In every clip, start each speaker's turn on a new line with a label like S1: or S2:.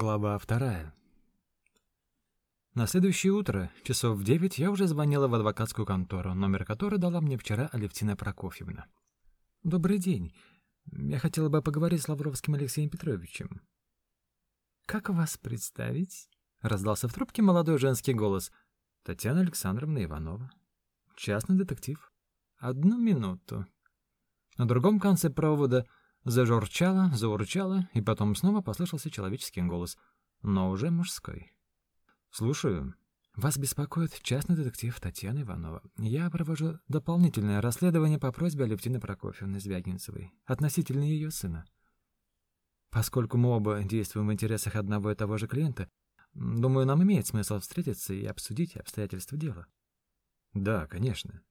S1: Глава вторая. На следующее утро, часов в девять, я уже звонила в адвокатскую контору, номер которой дала мне вчера Алевтина Прокофьевна. «Добрый день. Я хотела бы поговорить с Лавровским Алексеем Петровичем». «Как вас представить?» — раздался в трубке молодой женский голос. «Татьяна Александровна Иванова. Частный детектив. Одну минуту». На другом конце провода зажурчало, заурчало, и потом снова послышался человеческий голос, но уже мужской. «Слушаю. Вас беспокоит частный детектив Татьяна Иванова. Я провожу дополнительное расследование по просьбе Алевтины Прокофьевны Звягинцевой относительно ее сына. Поскольку мы оба действуем в интересах одного и того же клиента, думаю, нам имеет смысл встретиться и обсудить обстоятельства дела». «Да, конечно»,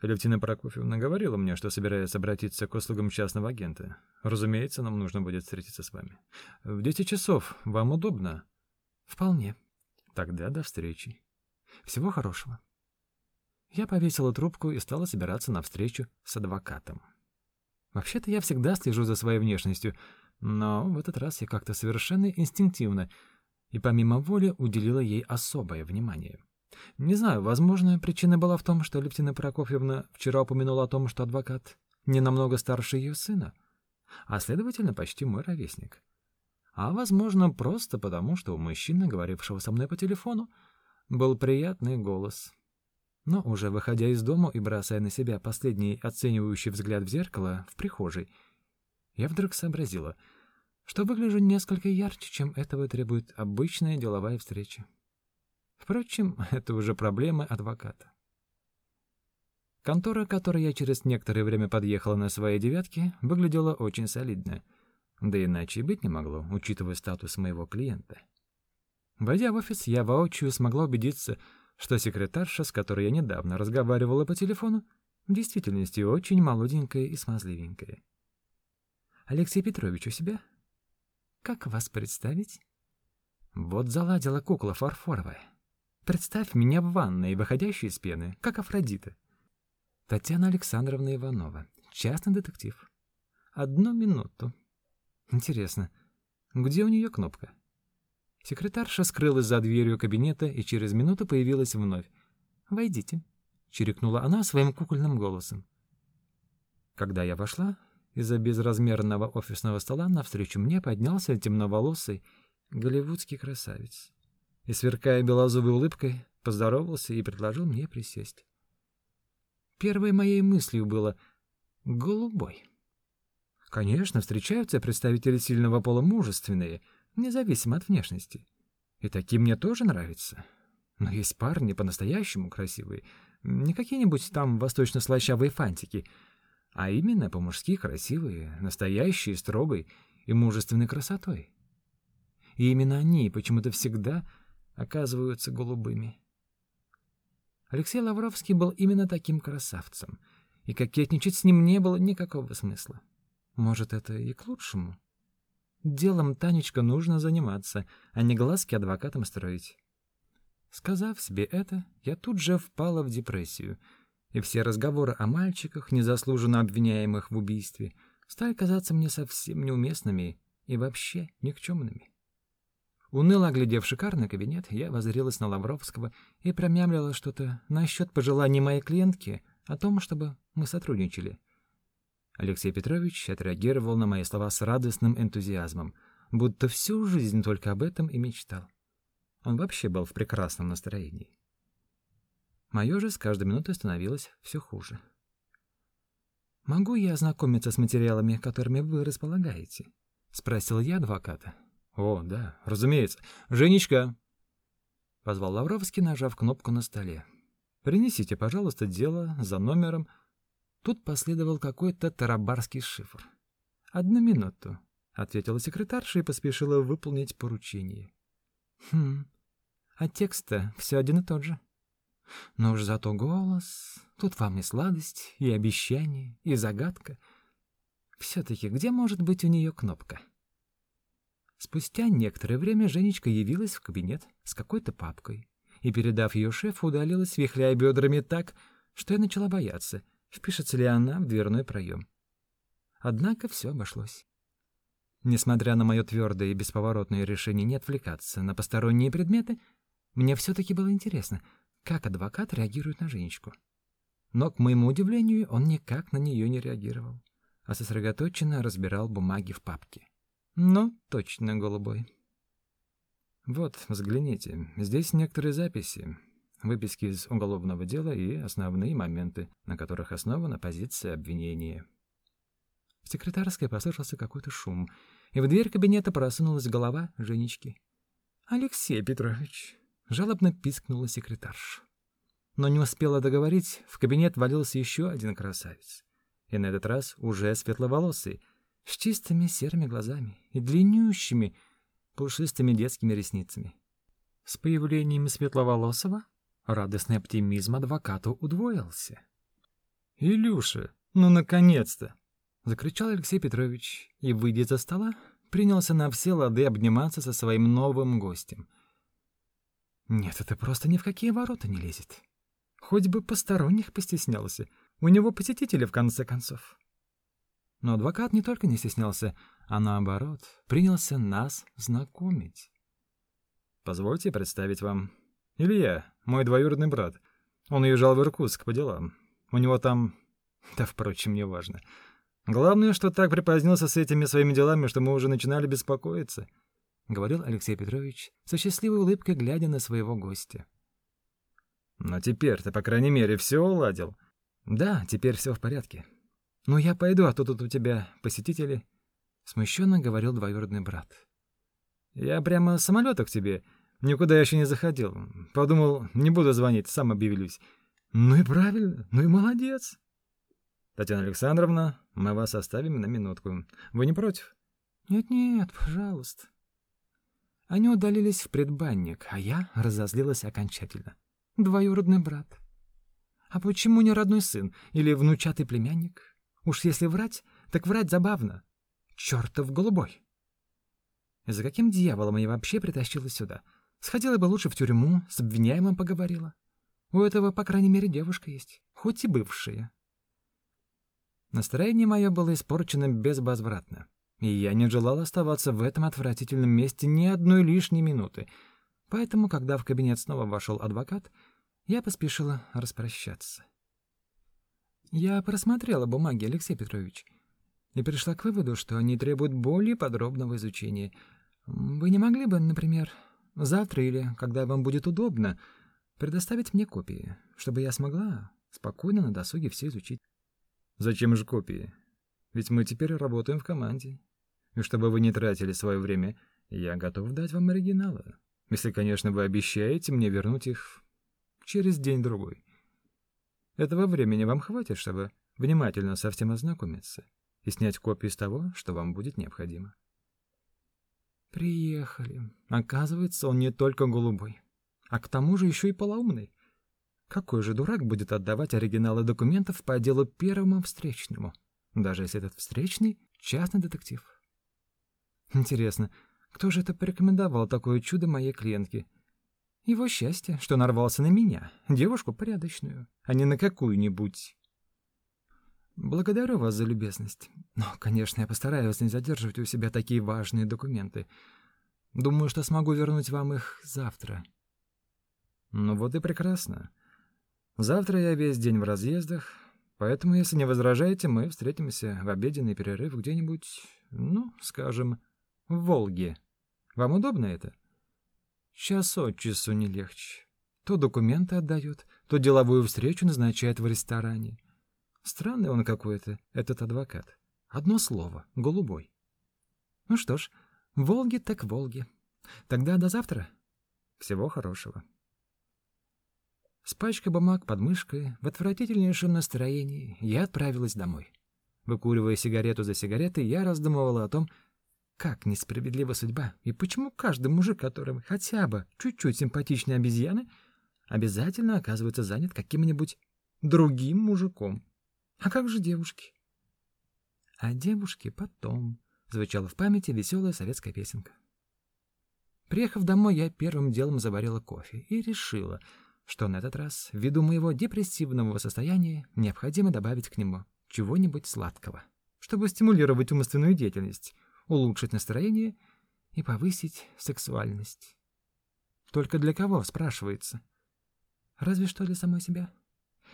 S1: Алевтина Прокофьевна говорила мне, что собирается обратиться к услугам частного агента. Разумеется, нам нужно будет встретиться с вами. В десять часов. Вам удобно? Вполне. Тогда до встречи. Всего хорошего. Я повесила трубку и стала собираться на встречу с адвокатом. Вообще-то я всегда слежу за своей внешностью, но в этот раз я как-то совершенно инстинктивно и помимо воли уделила ей особое внимание. Не знаю, возможно, причина была в том, что Лептина Прокофьевна вчера упомянула о том, что адвокат не намного старше ее сына, а, следовательно, почти мой ровесник. А, возможно, просто потому, что у мужчины, говорившего со мной по телефону, был приятный голос. Но уже выходя из дома и бросая на себя последний оценивающий взгляд в зеркало в прихожей, я вдруг сообразила, что выгляжу несколько ярче, чем этого требует обычная деловая встреча. Впрочем, это уже проблемы адвоката. Контора, которой я через некоторое время подъехала на своей девятке, выглядела очень солидно. Да иначе и быть не могло, учитывая статус моего клиента. Войдя в офис, я воочию смогла убедиться, что секретарша, с которой я недавно разговаривала по телефону, в действительности очень молоденькая и смазливенькая. «Алексей Петрович у себя? Как вас представить?» Вот заладила кукла фарфоровая. Представь меня в ванной, выходящей из пены, как Афродита. Татьяна Александровна Иванова, частный детектив. Одну минуту. Интересно, где у нее кнопка? Секретарша скрылась за дверью кабинета и через минуту появилась вновь. «Войдите», — чирикнула она своим кукольным голосом. Когда я вошла, из-за безразмерного офисного стола навстречу мне поднялся темноволосый голливудский красавец и, сверкая белозубой улыбкой, поздоровался и предложил мне присесть. Первой моей мыслью было «голубой». Конечно, встречаются представители сильного пола мужественные, независимо от внешности. И таким мне тоже нравится. Но есть парни по-настоящему красивые, не какие-нибудь там восточно-слащавые фантики, а именно по-мужски красивые, настоящие, строгой и мужественной красотой. И именно они почему-то всегда оказываются голубыми. Алексей Лавровский был именно таким красавцем, и кокетничать с ним не было никакого смысла. Может, это и к лучшему. Делом Танечка нужно заниматься, а не глазки адвокатам строить. Сказав себе это, я тут же впала в депрессию, и все разговоры о мальчиках, незаслуженно обвиняемых в убийстве, стали казаться мне совсем неуместными и вообще никчемными. Уныло оглядев шикарный кабинет, я воззрелась на Лавровского и промямлила что-то насчет пожеланий моей клиентки о том, чтобы мы сотрудничали. Алексей Петрович отреагировал на мои слова с радостным энтузиазмом, будто всю жизнь только об этом и мечтал. Он вообще был в прекрасном настроении. Мое же с каждой минутой становилось все хуже. «Могу я ознакомиться с материалами, которыми вы располагаете?» — спросил я адвоката. «О, да, разумеется. Женечка!» Позвал Лавровский, нажав кнопку на столе. «Принесите, пожалуйста, дело за номером...» Тут последовал какой-то тарабарский шифр. «Одну минуту», — ответила секретарша и поспешила выполнить поручение. «Хм, а текст-то все один и тот же. Но уж зато голос... Тут вам и сладость, и обещание, и загадка. Все-таки где может быть у нее кнопка?» Спустя некоторое время Женечка явилась в кабинет с какой-то папкой и, передав ее шефу, удалилась, вихляя бедрами так, что я начала бояться, впишется ли она в дверной проем. Однако все обошлось. Несмотря на мое твердое и бесповоротное решение не отвлекаться на посторонние предметы, мне все-таки было интересно, как адвокат реагирует на Женечку. Но, к моему удивлению, он никак на нее не реагировал, а сосредоточенно разбирал бумаги в папке. Ну, точно голубой. Вот, взгляните, здесь некоторые записи, выписки из уголовного дела и основные моменты, на которых основана позиция обвинения. В секретарской послышался какой-то шум, и в дверь кабинета просунулась голова Женечки. «Алексей Петрович!» — жалобно пискнула секретарша. Но не успела договорить, в кабинет валился еще один красавец. И на этот раз уже светловолосый, с чистыми серыми глазами и длиннющими, пушистыми детскими ресницами. С появлением светловолосого радостный оптимизм адвокату удвоился. «Илюша, ну наконец-то!» закричал Алексей Петрович и, выйдя за стола, принялся на все лады обниматься со своим новым гостем. Нет, это просто ни в какие ворота не лезет. Хоть бы посторонних постеснялся. У него посетители, в конце концов. Но адвокат не только не стеснялся, а наоборот, принялся нас знакомить. Позвольте представить вам. Илья, мой двоюродный брат. Он уезжал в Иркутск по делам. У него там... Да, впрочем, не важно. Главное, что так припозднился с этими своими делами, что мы уже начинали беспокоиться, говорил Алексей Петрович со счастливой улыбкой, глядя на своего гостя. Но теперь ты, по крайней мере, все уладил. Да, теперь все в порядке. Ну я пойду, а то тут у тебя посетители, смущенно говорил двоюродный брат. Я прямо с самолета к тебе. Никуда еще не заходил. Подумал, не буду звонить, сам объявлюсь. Ну и правильно, ну и молодец. Татьяна Александровна, мы вас оставим на минутку. Вы не против? Нет-нет, пожалуйста. Они удалились в предбанник, а я разозлилась окончательно. Двоюродный брат. А почему не родной сын или внучатый племянник? Уж если врать, так врать забавно. Чёртов голубой. За каким дьяволом я вообще притащила сюда? Сходила бы лучше в тюрьму, с обвиняемым поговорила. У этого, по крайней мере, девушка есть, хоть и бывшая. Настроение мое было испорчено безвозвратно, и я не желал оставаться в этом отвратительном месте ни одной лишней минуты. Поэтому, когда в кабинет снова вошел адвокат, я поспешила распрощаться. Я просмотрела бумаги, Алексей Петрович, и пришла к выводу, что они требуют более подробного изучения. Вы не могли бы, например, завтра или когда вам будет удобно, предоставить мне копии, чтобы я смогла спокойно на досуге все изучить? Зачем же копии? Ведь мы теперь работаем в команде. И чтобы вы не тратили свое время, я готов дать вам оригиналы. Если, конечно, вы обещаете мне вернуть их через день-другой. Этого времени вам хватит, чтобы внимательно со всем ознакомиться и снять копии из того, что вам будет необходимо. Приехали. Оказывается, он не только голубой, а к тому же еще и полоумный. Какой же дурак будет отдавать оригиналы документов по делу первому встречному, даже если этот встречный — частный детектив? Интересно, кто же это порекомендовал такое чудо моей клиентке? Его счастье, что нарвался на меня, девушку порядочную, а не на какую-нибудь. Благодарю вас за любезность. Но, конечно, я постараюсь не задерживать у себя такие важные документы. Думаю, что смогу вернуть вам их завтра. Ну вот и прекрасно. Завтра я весь день в разъездах, поэтому, если не возражаете, мы встретимся в обеденный перерыв где-нибудь, ну, скажем, в Волге. Вам удобно это? Час от часу не легче. То документы отдает, то деловую встречу назначает в ресторане. Странный он какой-то, этот адвокат. Одно слово — голубой. Ну что ж, Волги так Волги. Тогда до завтра. Всего хорошего. С пачкой бумаг под мышкой, в отвратительнейшем настроении, я отправилась домой. Выкуривая сигарету за сигаретой, я раздумывала о том, как несправедлива судьба, и почему каждый мужик, которого хотя бы чуть-чуть симпатичнее обезьяны, обязательно оказывается занят каким-нибудь другим мужиком. А как же девушки? А девушки потом, звучала в памяти веселая советская песенка. Приехав домой, я первым делом заварила кофе и решила — что на этот раз, ввиду моего депрессивного состояния, необходимо добавить к нему чего-нибудь сладкого, чтобы стимулировать умственную деятельность. Улучшить настроение и повысить сексуальность. Только для кого, спрашивается? Разве что для самой себя.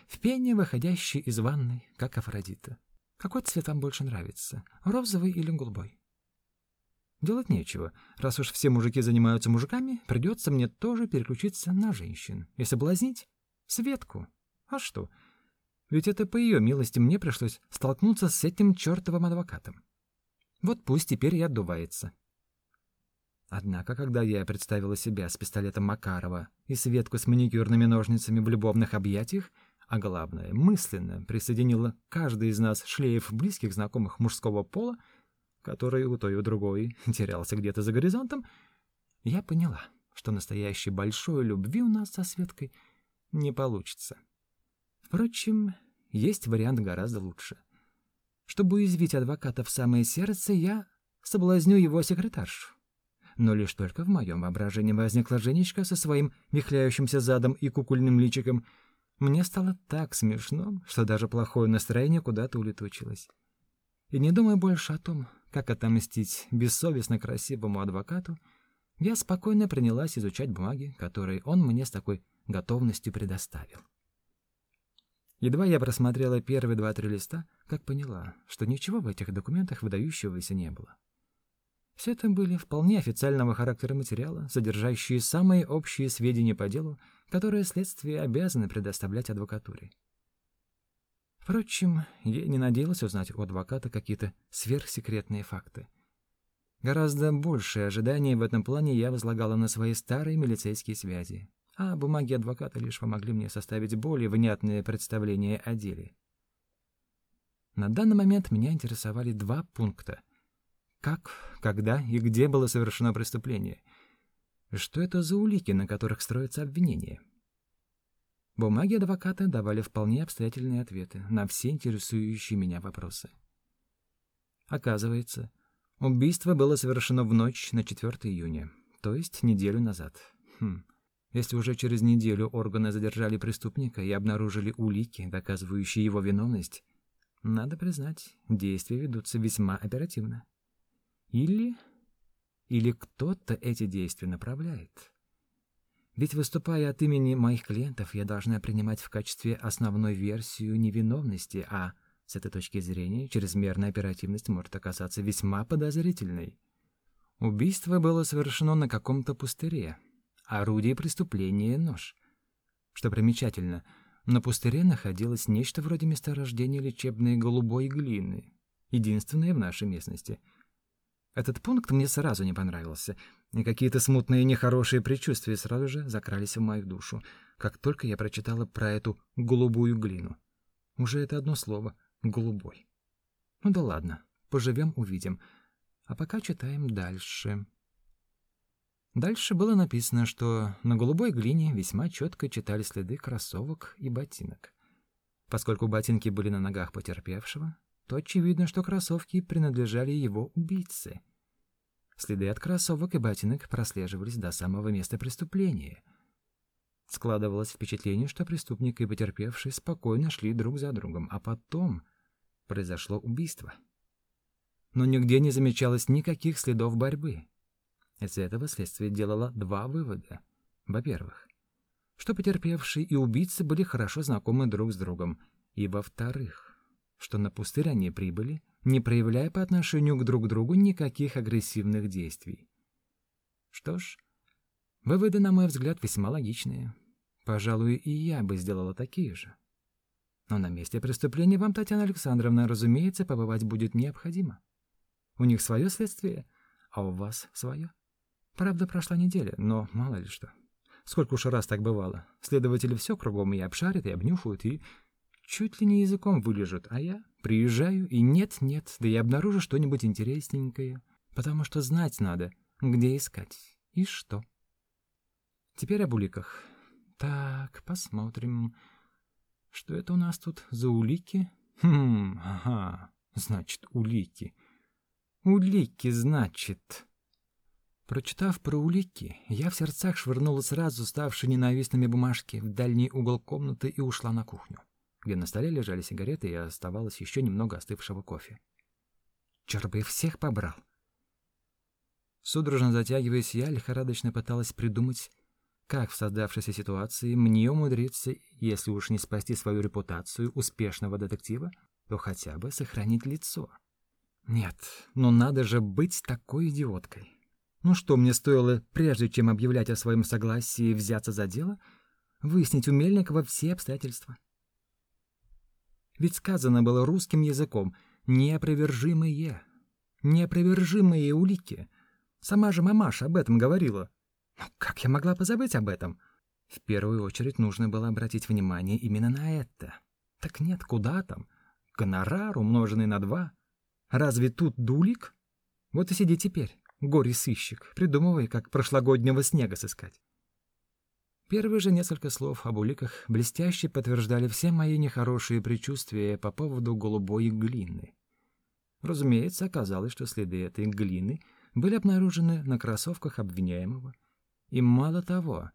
S1: В пене, выходящей из ванной, как Афродита. Какой цвет вам больше нравится, розовый или голубой? Делать нечего. Раз уж все мужики занимаются мужиками, придется мне тоже переключиться на женщин и соблазнить Светку. А что? Ведь это по ее милости мне пришлось столкнуться с этим чертовым адвокатом. Вот пусть теперь и отдувается. Однако, когда я представила себя с пистолетом Макарова и Светку с маникюрными ножницами в любовных объятиях, а главное, мысленно присоединила каждый из нас шлейф близких знакомых мужского пола, который у той и у другой терялся где-то за горизонтом, я поняла, что настоящей большой любви у нас со Светкой не получится. Впрочем, есть вариант гораздо лучше. Чтобы уязвить адвоката в самое сердце, я соблазню его секретаршу но лишь только в моем воображении возникла Женечка со своим вихляющимся задом и кукольным личиком. Мне стало так смешно, что даже плохое настроение куда-то улетучилось. И не думая больше о том, как отомстить бессовестно красивому адвокату, я спокойно принялась изучать бумаги, которые он мне с такой готовностью предоставил. Едва я просмотрела первые два-три листа, как поняла, что ничего в этих документах выдающегося не было. Все это были вполне официального характера материалы, содержащие самые общие сведения по делу, которые следствие обязаны предоставлять адвокатуре. Впрочем, я не надеялась узнать у адвоката какие-то сверхсекретные факты. Гораздо большее ожидание в этом плане я возлагала на свои старые милицейские связи, а бумаги адвоката лишь помогли мне составить более внятное представление о деле. На данный момент меня интересовали два пункта — как, когда и где было совершено преступление? Что это за улики, на которых строится обвинение? Бумаги адвоката давали вполне обстоятельные ответы на все интересующие меня вопросы. Оказывается, убийство было совершено в ночь на 4 июня, то есть неделю назад. Хм. Если уже через неделю органы задержали преступника и обнаружили улики, доказывающие его виновность, надо признать, действия ведутся весьма оперативно. Или... Или кто-то эти действия направляет. Ведь выступая от имени моих клиентов, я должна принимать в качестве основной версию невиновности, а с этой точки зрения чрезмерная оперативность может оказаться весьма подозрительной. Убийство было совершено на каком-то пустыре. Орудие преступления — нож. Что примечательно, на пустыре находилось нечто вроде месторождения лечебной голубой глины, единственное в нашей местности — этот пункт мне сразу не понравился, и какие-то смутные нехорошие предчувствия сразу же закрались в мою душу, как только я прочитала про эту голубую глину. Уже это одно слово — голубой. Ну да ладно, поживем — увидим. А пока читаем дальше. Дальше было написано, что на голубой глине весьма четко читали следы кроссовок и ботинок. Поскольку ботинки были на ногах потерпевшего, то очевидно, что кроссовки принадлежали его убийце. Следы от кроссовок и ботинок прослеживались до самого места преступления. Складывалось впечатление, что преступник и потерпевший спокойно шли друг за другом, а потом произошло убийство. Но нигде не замечалось никаких следов борьбы. Из этого следствие делало два вывода. Во-первых, что потерпевший и убийца были хорошо знакомы друг с другом, и во-вторых, что на пустырь они прибыли, не проявляя по отношению к друг другу никаких агрессивных действий. Что ж, выводы, на мой взгляд, весьма логичные. Пожалуй, и я бы сделала такие же. Но на месте преступления вам, Татьяна Александровна, разумеется, побывать будет необходимо. У них свое следствие, а у вас свое. Правда, прошла неделя, но мало ли что. Сколько уж раз так бывало. Следователи все кругом и обшарят, и обнюхают, и чуть ли не языком вылежут, а я приезжаю и нет-нет, да и обнаружу что-нибудь интересненькое, потому что знать надо, где искать и что. Теперь об уликах. Так, посмотрим. Что это у нас тут за улики? Хм, ага, значит, улики. Улики, значит. Прочитав про улики, я в сердцах швырнула сразу ставшие ненавистными бумажки в дальний угол комнаты и ушла на кухню где на столе лежали сигареты и оставалось еще немного остывшего кофе. Черт бы всех побрал. Судорожно затягиваясь, я лихорадочно пыталась придумать, как в создавшейся ситуации мне умудриться, если уж не спасти свою репутацию успешного детектива, то хотя бы сохранить лицо. Нет, ну надо же быть такой идиоткой. Ну что мне стоило, прежде чем объявлять о своем согласии взяться за дело, выяснить у Мельникова все обстоятельства? Ведь сказано было русским языком «неопровержимые». Неопровержимые улики. Сама же мамаша об этом говорила. Но как я могла позабыть об этом? В первую очередь нужно было обратить внимание именно на это. Так нет, куда там? Гонорар, умноженный на два. Разве тут дулик? Вот и сиди теперь, горе-сыщик, придумывай, как прошлогоднего снега сыскать. Первые же несколько слов об уликах блестяще подтверждали все мои нехорошие предчувствия по поводу голубой глины. Разумеется, оказалось, что следы этой глины были обнаружены на кроссовках обвиняемого. И мало того,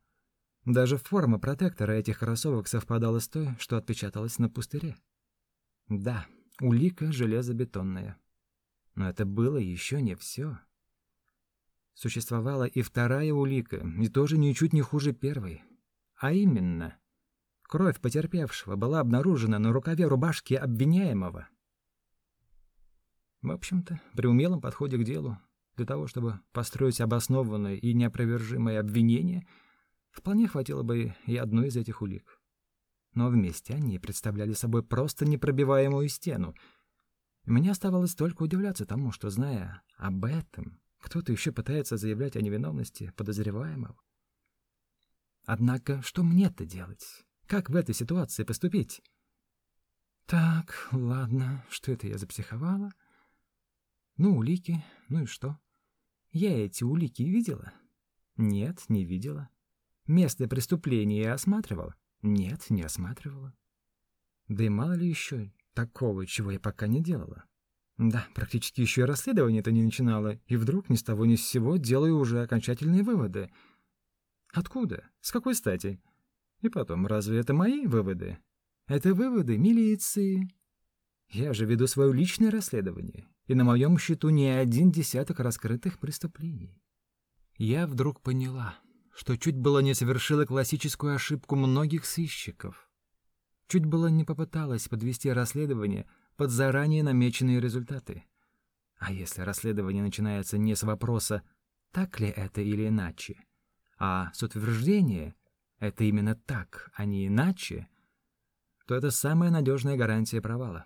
S1: даже форма протектора этих кроссовок совпадала с той, что отпечаталась на пустыре. Да, улика железобетонная. Но это было еще не все. Существовала и вторая улика, и тоже ничуть не хуже первой. А именно, кровь потерпевшего была обнаружена на рукаве рубашки обвиняемого. В общем-то, при умелом подходе к делу, для того, чтобы построить обоснованное и неопровержимое обвинение, вполне хватило бы и одной из этих улик. Но вместе они представляли собой просто непробиваемую стену. Мне оставалось только удивляться тому, что, зная об этом, кто-то еще пытается заявлять о невиновности подозреваемого. Однако, что мне-то делать? Как в этой ситуации поступить? Так, ладно, что это я запсиховала? Ну, улики, ну и что? Я эти улики видела? Нет, не видела. Место преступления я осматривала? Нет, не осматривала. Да и мало ли еще такого, чего я пока не делала. Да, практически еще и расследование-то не начинала, и вдруг ни с того ни с сего делаю уже окончательные выводы. Откуда? С какой стати? И потом, разве это мои выводы? Это выводы милиции. Я же веду свое личное расследование, и на моем счету не один десяток раскрытых преступлений. Я вдруг поняла, что чуть было не совершила классическую ошибку многих сыщиков. Чуть было не попыталась подвести расследование под заранее намеченные результаты. А если расследование начинается не с вопроса «так ли это или иначе», а с утверждения «это именно так, а не иначе», то это самая надежная гарантия провала.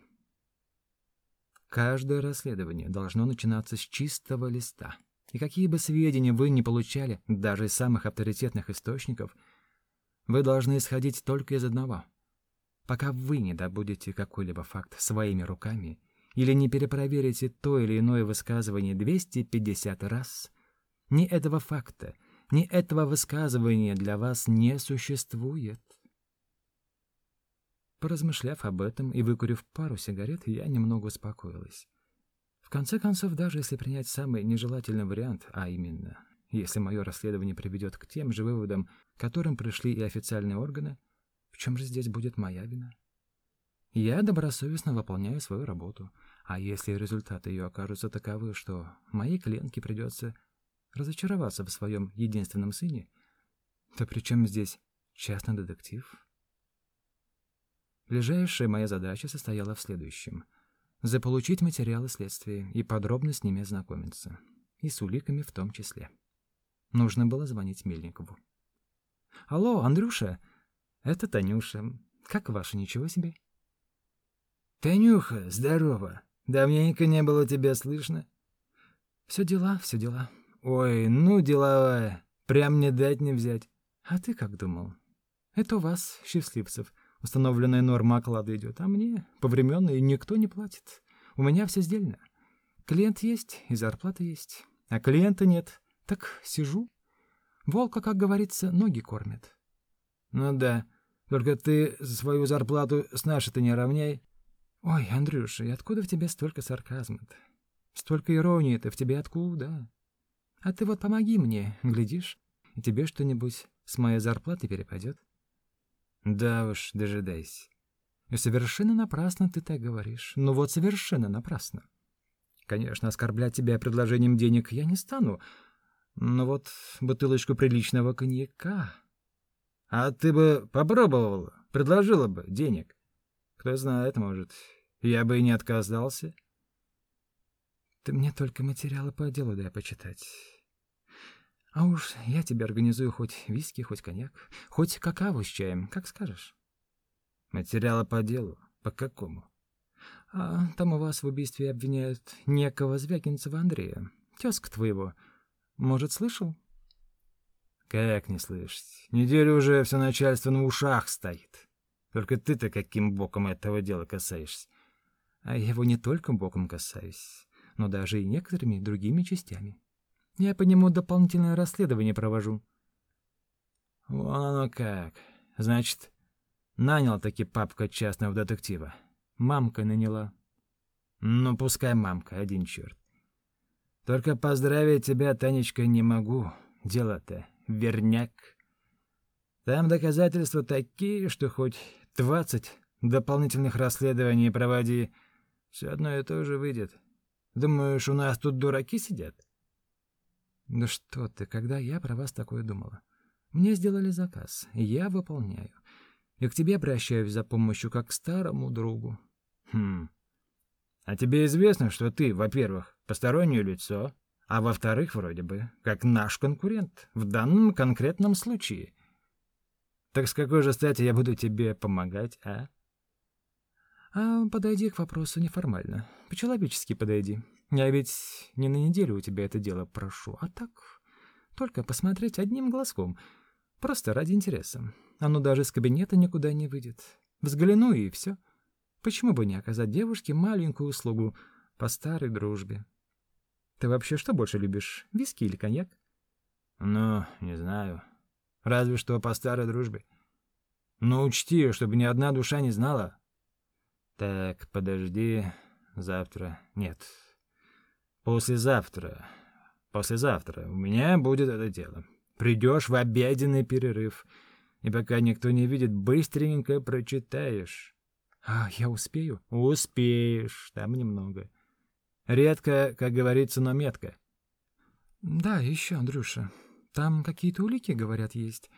S1: Каждое расследование должно начинаться с чистого листа. И какие бы сведения вы ни получали, даже из самых авторитетных источников, вы должны исходить только из одного. Пока вы не добудете какой-либо факт своими руками или не перепроверите то или иное высказывание 250 раз, ни этого факта, ни этого высказывания для вас не существует. Поразмышляв об этом и выкурив пару сигарет, я немного успокоилась. В конце концов, даже если принять самый нежелательный вариант, а именно, если мое расследование приведет к тем же выводам, к которым пришли и официальные органы, в чем же здесь будет моя вина? Я добросовестно выполняю свою работу, а если результаты ее окажутся таковы, что моей клиентке придется разочароваться в своем единственном сыне, то при чем здесь частный детектив? Ближайшая моя задача состояла в следующем — заполучить материалы следствия и подробно с ними ознакомиться, и с уликами в том числе. Нужно было звонить Мельникову. «Алло, Андрюша, это Танюша. Как ваше, ничего себе?»
S2: «Танюха, здорово! Давненько не было тебя слышно».
S1: «Все дела, все дела».
S2: «Ой, ну деловая, прям не дать не взять».
S1: «А ты как думал?» «Это у вас, счастливцев, Установленная норма оклада идет, а мне по временной никто не платит. У меня все сдельно. Клиент есть и зарплата есть, а клиента нет. Так сижу. Волка, как говорится, ноги кормит.
S2: Ну да, только ты свою зарплату с нашей-то не равняй.
S1: Ой, Андрюша, и откуда в тебе столько сарказма-то? Столько иронии-то в тебе откуда? А ты вот помоги мне, глядишь, и тебе что-нибудь с моей зарплаты перепадет.
S2: Да уж, дожидайся.
S1: И совершенно напрасно ты так говоришь. Ну вот совершенно напрасно. Конечно, оскорблять тебя предложением денег я не стану,
S2: Ну вот, бутылочку приличного коньяка. А ты бы попробовала, предложила бы денег. Кто знает, может, я бы и не отказался.
S1: Ты мне только материалы по делу дай почитать. А уж я тебе организую хоть виски, хоть коньяк, хоть какао с чаем, как скажешь.
S2: Материалы по делу? По какому?
S1: А там у вас в убийстве обвиняют некого Звягинцева Андрея, тезка твоего. Может, слышал?
S2: Как не слышать? Неделю уже все начальство на ушах стоит. Только ты-то каким боком этого дела касаешься?
S1: А я его не только боком касаюсь, но даже и некоторыми другими частями. Я по нему дополнительное расследование провожу.
S2: Вон оно как. Значит, нанял таки папка частного детектива.
S1: Мамка наняла.
S2: Ну, пускай мамка, один черт. Только поздравить тебя, Танечка, не могу. Дело-то верняк. Там доказательства такие, что хоть двадцать дополнительных расследований проводи, все одно и то же выйдет. Думаешь, у нас тут дураки сидят?
S1: Да что ты, когда я про вас такое думала? Мне сделали заказ, я выполняю. И к тебе обращаюсь за помощью как к старому другу.
S2: Хм. А тебе известно, что ты, во-первых, постороннее лицо, а во-вторых, вроде бы, как наш конкурент в данном конкретном случае. Так с какой же стати я буду тебе помогать, а?
S1: А подойди к вопросу неформально. По-человечески подойди. Я ведь не на неделю у тебя это дело прошу, а так только посмотреть одним глазком, просто ради интереса. Оно даже из кабинета никуда не выйдет. Взгляну и все. Почему бы не оказать девушке маленькую услугу по старой дружбе? Ты вообще что больше любишь, виски или коньяк?
S2: Ну, не знаю. Разве что по старой дружбе. Но учти, чтобы ни одна душа не знала, так, подожди. Завтра. Нет. Послезавтра. Послезавтра у меня будет это дело. Придешь в обеденный перерыв. И пока никто не видит, быстренько прочитаешь.
S1: А, я успею?
S2: Успеешь. Там немного. Редко, как говорится, но метко.
S1: Да, еще, Андрюша. Там какие-то улики, говорят, есть.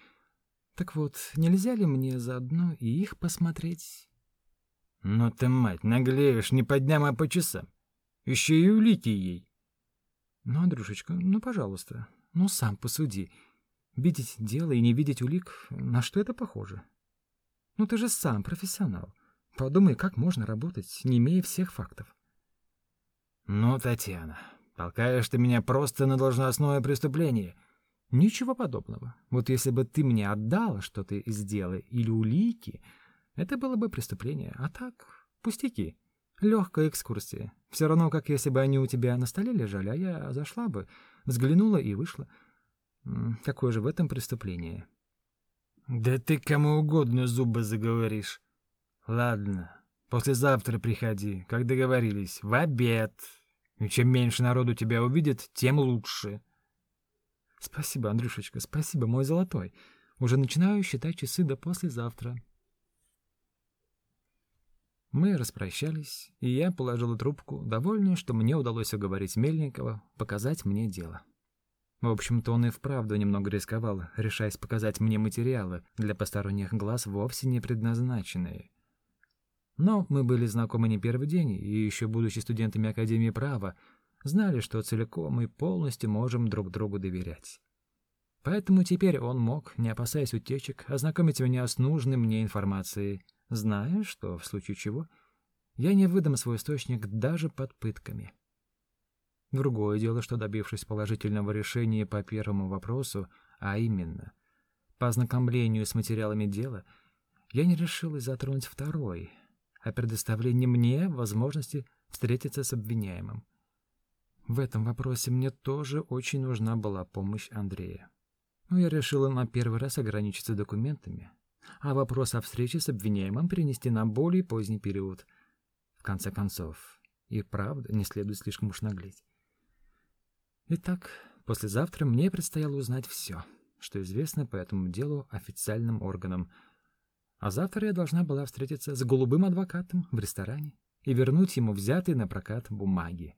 S1: Так вот, нельзя ли мне заодно и их посмотреть?
S2: Ну ты, мать, наглеешь не по дням, а по часам. Еще и улики ей.
S1: Ну, Андрюшечка, ну, пожалуйста, ну, сам посуди. Видеть дело и не видеть улик, на что это похоже? Ну, ты же сам профессионал. Подумай, как можно работать, не имея всех фактов.
S2: Ну, Татьяна, толкаешь ты меня просто на должностное преступление.
S1: Ничего подобного. Вот если бы ты мне отдала что-то из дела или улики, это было бы преступление. А так, пустяки. Легкая экскурсия. Все равно, как если бы они у тебя на столе лежали, а я зашла бы, взглянула и вышла. Какое же в этом преступление?
S2: Да ты кому угодно зубы заговоришь. Ладно, послезавтра приходи, как договорились, в обед. И чем меньше народу тебя увидит, тем лучше.
S1: Спасибо, Андрюшечка, спасибо, мой золотой. Уже начинаю считать часы до послезавтра. Мы распрощались, и я положил трубку, довольный, что мне удалось уговорить Мельникова показать мне дело. В общем-то, он и вправду немного рисковал, решаясь показать мне материалы, для посторонних глаз вовсе не предназначенные. Но мы были знакомы не первый день, и еще будучи студентами Академии права, знали, что целиком и полностью можем друг другу доверять. Поэтому теперь он мог, не опасаясь утечек, ознакомить меня с нужной мне информацией, зная, что, в случае чего, я не выдам свой источник даже под пытками. Другое дело, что добившись положительного решения по первому вопросу, а именно, по ознакомлению с материалами дела, я не решилась затронуть второй, о предоставлении мне возможности встретиться с обвиняемым. В этом вопросе мне тоже очень нужна была помощь Андрея. Но я решила на первый раз ограничиться документами, а вопрос о встрече с обвиняемым перенести на более поздний период. В конце концов, и правда не следует слишком уж наглеть. Итак, послезавтра мне предстояло узнать все, что известно по этому делу официальным органам. А завтра я должна была встретиться с голубым адвокатом в ресторане и вернуть ему взятые на прокат бумаги.